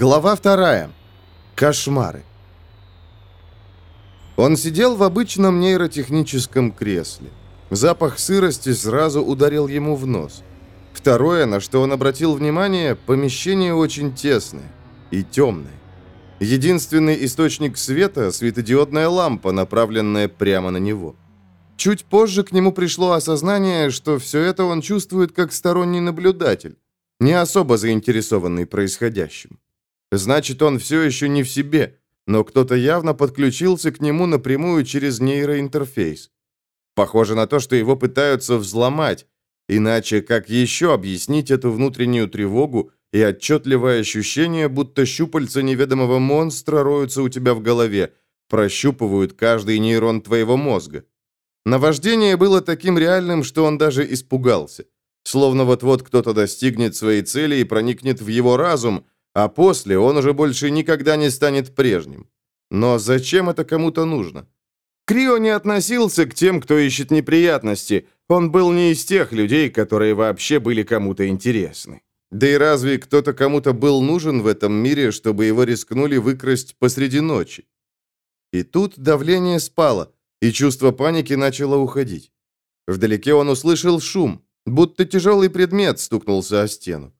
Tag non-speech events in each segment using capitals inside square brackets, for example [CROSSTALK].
Глава вторая. Кошмары. Он сидел в обычном нейротехническом кресле. Запах сырости сразу ударил ему в нос. Второе, на что он обратил внимание, помещение очень тесное и темное. Единственный источник света – светодиодная лампа, направленная прямо на него. Чуть позже к нему пришло осознание, что все это он чувствует как сторонний наблюдатель, не особо заинтересованный происходящим. Значит, он все еще не в себе, но кто-то явно подключился к нему напрямую через нейроинтерфейс. Похоже на то, что его пытаются взломать, иначе как еще объяснить эту внутреннюю тревогу и отчетливое ощущение, будто щупальца неведомого монстра роются у тебя в голове, прощупывают каждый нейрон твоего мозга. Наваждение было таким реальным, что он даже испугался. Словно вот-вот кто-то достигнет своей цели и проникнет в его разум, а после он уже больше никогда не станет прежним. Но зачем это кому-то нужно? Крио не относился к тем, кто ищет неприятности. Он был не из тех людей, которые вообще были кому-то интересны. Да и разве кто-то кому-то был нужен в этом мире, чтобы его рискнули выкрасть посреди ночи? И тут давление спало, и чувство паники начало уходить. Вдалеке он услышал шум, будто тяжелый предмет стукнулся о стену.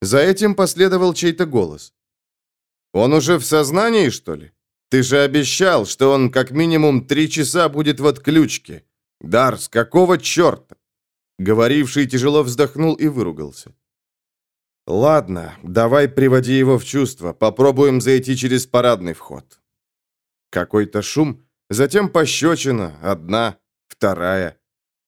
За этим последовал чей-то голос. «Он уже в сознании, что ли? Ты же обещал, что он как минимум три часа будет в отключке. Дарс, какого черта?» Говоривший тяжело вздохнул и выругался. «Ладно, давай приводи его в чувство. Попробуем зайти через парадный вход». Какой-то шум, затем пощечина, одна, вторая.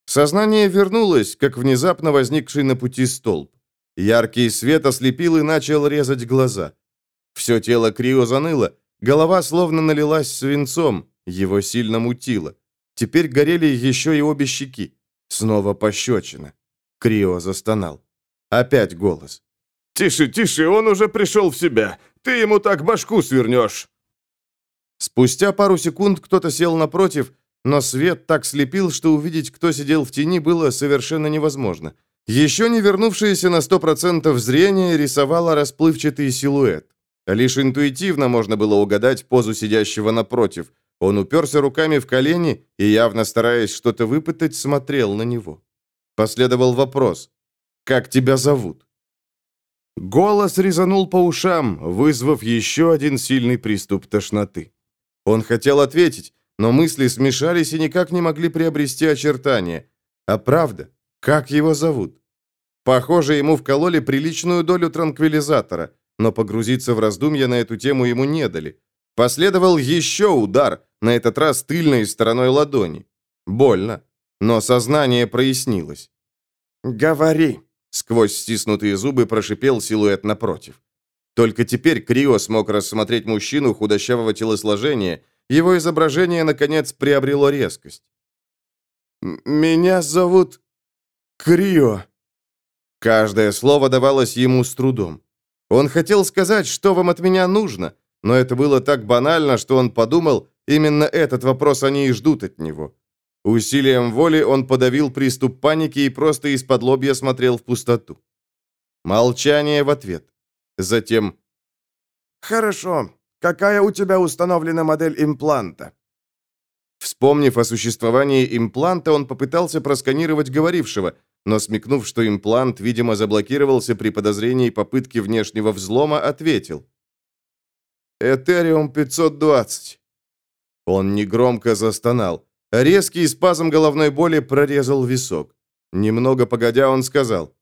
Сознание вернулось, как внезапно возникший на пути столб. Яркий свет ослепил и начал резать глаза. Все тело Крио заныло, голова словно налилась свинцом, его сильно мутило. Теперь горели еще и обе щеки. Снова пощечина. Крио застонал. Опять голос. «Тише, тише, он уже пришел в себя. Ты ему так башку свернешь». Спустя пару секунд кто-то сел напротив, но свет так слепил, что увидеть, кто сидел в тени, было совершенно невозможно. Еще не вернувшееся на 100% зрение рисовало расплывчатый силуэт. Лишь интуитивно можно было угадать позу сидящего напротив. Он уперся руками в колени и, явно стараясь что-то выпытать, смотрел на него. Последовал вопрос. «Как тебя зовут?» Голос резанул по ушам, вызвав еще один сильный приступ тошноты. Он хотел ответить, но мысли смешались и никак не могли приобрести очертания. А правда, как его зовут? Похоже, ему вкололи приличную долю транквилизатора, но погрузиться в раздумья на эту тему ему не дали. Последовал еще удар, на этот раз тыльной стороной ладони. Больно, но сознание прояснилось. «Говори!» Сквозь стиснутые зубы прошипел силуэт напротив. Только теперь Крио смог рассмотреть мужчину худощавого телосложения. Его изображение, наконец, приобрело резкость. «Меня зовут Крио». Каждое слово давалось ему с трудом. Он хотел сказать, что вам от меня нужно, но это было так банально, что он подумал, именно этот вопрос они и ждут от него. Усилием воли он подавил приступ паники и просто из-под лобья смотрел в пустоту. Молчание в ответ. Затем «Хорошо. Какая у тебя установлена модель импланта?» Вспомнив о существовании импланта, он попытался просканировать говорившего, но смекнув, что имплант, видимо, заблокировался при подозрении попытки внешнего взлома, ответил. «Этериум 520». Он негромко застонал. Резкий спазм головной боли прорезал висок. Немного погодя, он сказал.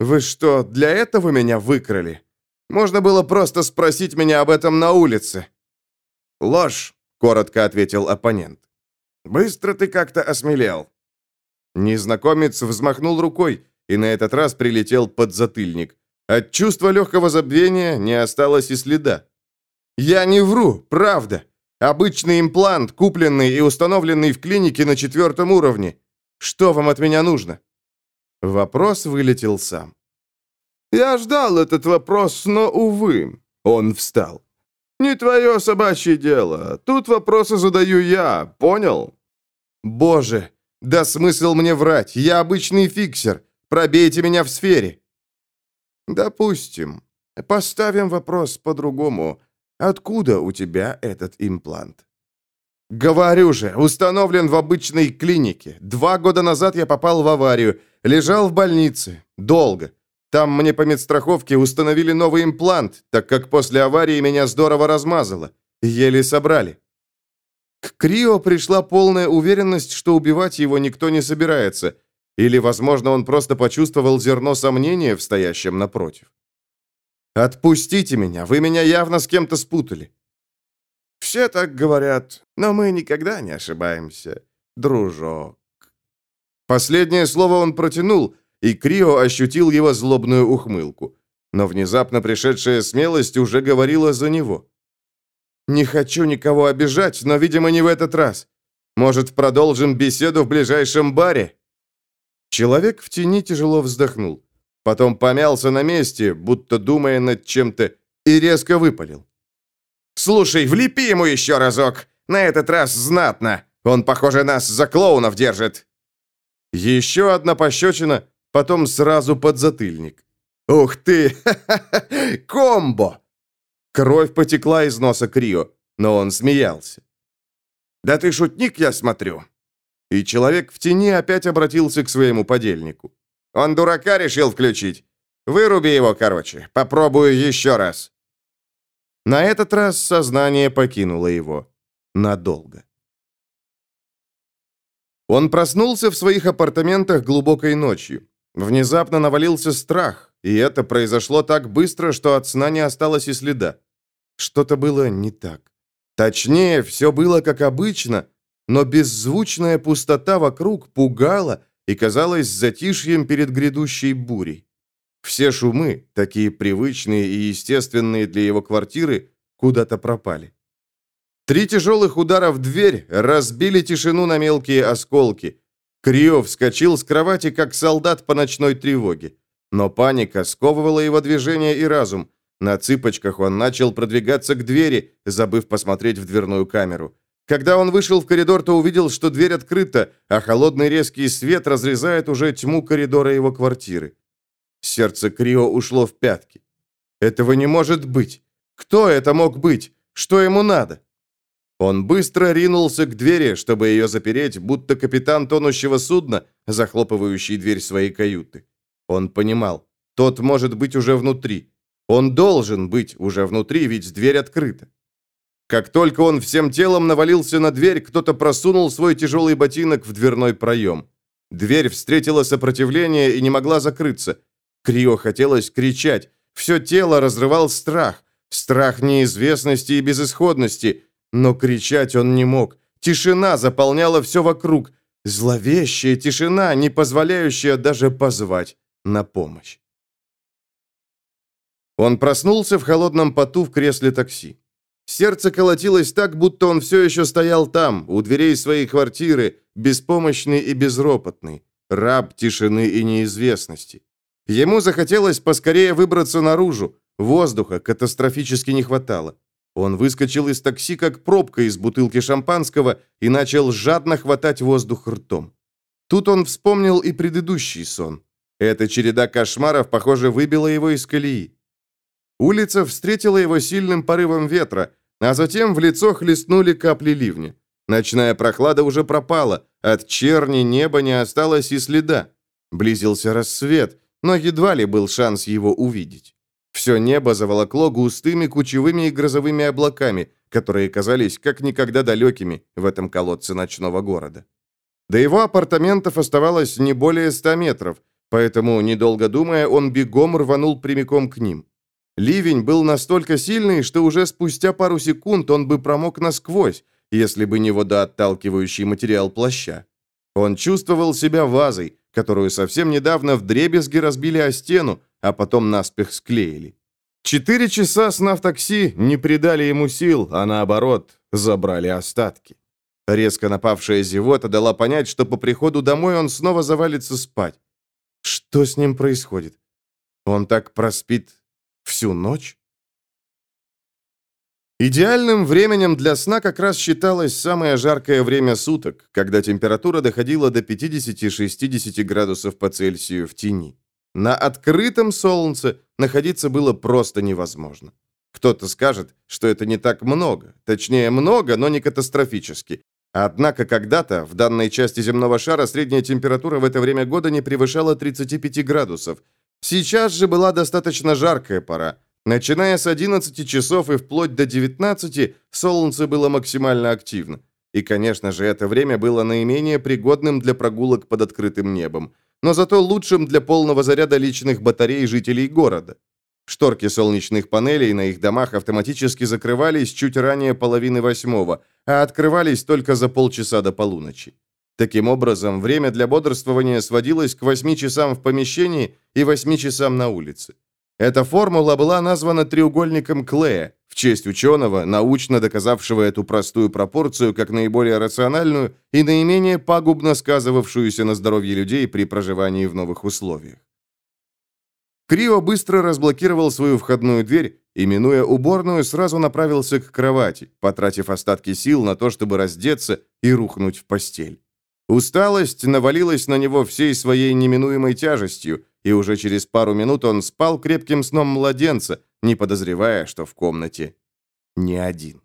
«Вы что, для этого меня выкрали? Можно было просто спросить меня об этом на улице». «Ложь», — коротко ответил оппонент. «Быстро ты как-то осмелел». Незнакомец взмахнул рукой, и на этот раз прилетел под затыльник. От чувства легкого забвения не осталось и следа. «Я не вру, правда. Обычный имплант, купленный и установленный в клинике на четвертом уровне. Что вам от меня нужно?» Вопрос вылетел сам. «Я ждал этот вопрос, но, увы...» Он встал. «Не твое собачье дело. Тут вопросы задаю я, понял?» «Боже, да смысл мне врать. Я обычный фиксер. Пробейте меня в сфере». «Допустим. Поставим вопрос по-другому. Откуда у тебя этот имплант? Говорю же, установлен в обычной клинике. Два года назад я попал в аварию. Лежал в больнице. Долго. Там мне по медстраховке установили новый имплант, так как после аварии меня здорово размазало. Еле собрали. К Крио пришла полная уверенность, что убивать его никто не собирается. Или, возможно, он просто почувствовал зерно сомнения в стоящем напротив. «Отпустите меня, вы меня явно с кем-то спутали». «Все так говорят, но мы никогда не ошибаемся, дружок». Последнее слово он протянул, и Крио ощутил его злобную ухмылку. Но внезапно пришедшая смелость уже говорила за него. «Не хочу никого обижать, но, видимо, не в этот раз. Может, продолжим беседу в ближайшем баре?» Человек в тени тяжело вздохнул. Потом помялся на месте, будто думая над чем-то, и резко выпалил. «Слушай, влепи ему еще разок! На этот раз знатно! Он, похоже, нас за клоунов держит!» Еще одна пощечина, потом сразу подзатыльник. «Ух ты! [LAUGHS] Комбо!» Кровь потекла из носа Крио, но он смеялся. «Да ты шутник, я смотрю!» И человек в тени опять обратился к своему подельнику. Он дурака решил включить. Выруби его, короче. Попробую еще раз. На этот раз сознание покинуло его. Надолго. Он проснулся в своих апартаментах глубокой ночью. Внезапно навалился страх, и это произошло так быстро, что от сна не осталось и следа. Что-то было не так. Точнее, все было как обычно, но беззвучная пустота вокруг пугала и казалось затишьем перед грядущей бурей. Все шумы, такие привычные и естественные для его квартиры, куда-то пропали. Три тяжелых удара в дверь разбили тишину на мелкие осколки. Крио вскочил с кровати, как солдат по ночной тревоге. Но паника сковывала его движение и разум. На цыпочках он начал продвигаться к двери, забыв посмотреть в дверную камеру. Когда он вышел в коридор, то увидел, что дверь открыта, а холодный резкий свет разрезает уже тьму коридора его квартиры. Сердце Крио ушло в пятки. Этого не может быть. Кто это мог быть? Что ему надо? Он быстро ринулся к двери, чтобы ее запереть, будто капитан тонущего судна, захлопывающий дверь своей каюты. Он понимал, тот может быть уже внутри. Он должен быть уже внутри, ведь дверь открыта. Как только он всем телом навалился на дверь, кто-то просунул свой тяжелый ботинок в дверной проем. Дверь встретила сопротивление и не могла закрыться. Крио хотелось кричать. Все тело разрывал страх. Страх неизвестности и безысходности. Но кричать он не мог. Тишина заполняла все вокруг. Зловещая тишина, не позволяющая даже позвать на помощь. Он проснулся в холодном поту в кресле такси. Сердце колотилось так, будто он все еще стоял там, у дверей своей квартиры, беспомощный и безропотный, раб тишины и неизвестности. Ему захотелось поскорее выбраться наружу, воздуха катастрофически не хватало. Он выскочил из такси, как пробка из бутылки шампанского, и начал жадно хватать воздух ртом. Тут он вспомнил и предыдущий сон. Эта череда кошмаров, похоже, выбила его из колеи. Улица встретила его сильным порывом ветра, а затем в лицо хлестнули капли ливня. Ночная прохлада уже пропала, от черни неба не осталось и следа. Близился рассвет, но едва ли был шанс его увидеть. Все небо заволокло густыми кучевыми и грозовыми облаками, которые казались как никогда далекими в этом колодце ночного города. До его апартаментов оставалось не более ста метров, поэтому, недолго думая, он бегом рванул прямиком к ним. Ливень был настолько сильный, что уже спустя пару секунд он бы промок насквозь, если бы не водоотталкивающий материал плаща. Он чувствовал себя вазой, которую совсем недавно вдребезги разбили о стену, а потом наспех склеили. Четыре часа сна в такси не придали ему сил, а наоборот, забрали остатки. Резко напавшая зевота дала понять, что по приходу домой он снова завалится спать. Что с ним происходит? Он так проспит Всю ночь? Идеальным временем для сна как раз считалось самое жаркое время суток, когда температура доходила до 50-60 градусов по Цельсию в тени. На открытом солнце находиться было просто невозможно. Кто-то скажет, что это не так много. Точнее, много, но не катастрофически. Однако когда-то в данной части земного шара средняя температура в это время года не превышала 35 градусов. Сейчас же была достаточно жаркая пора. Начиная с 11 часов и вплоть до 19, солнце было максимально активно. И, конечно же, это время было наименее пригодным для прогулок под открытым небом, но зато лучшим для полного заряда личных батарей жителей города. Шторки солнечных панелей на их домах автоматически закрывались чуть ранее половины восьмого, а открывались только за полчаса до полуночи. Таким образом, время для бодрствования сводилось к 8 часам в помещении и 8 часам на улице. Эта формула была названа треугольником Клея в честь ученого, научно доказавшего эту простую пропорцию как наиболее рациональную и наименее пагубно сказывавшуюся на здоровье людей при проживании в новых условиях. Крио быстро разблокировал свою входную дверь и, минуя уборную, сразу направился к кровати, потратив остатки сил на то, чтобы раздеться и рухнуть в постель. Усталость навалилась на него всей своей неминуемой тяжестью, и уже через пару минут он спал крепким сном младенца, не подозревая, что в комнате не один.